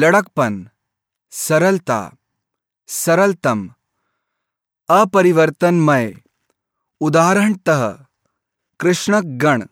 लड़कपन सरलता सरलतम अपरिवर्तनमय उदाहरणतः कृष्णक गण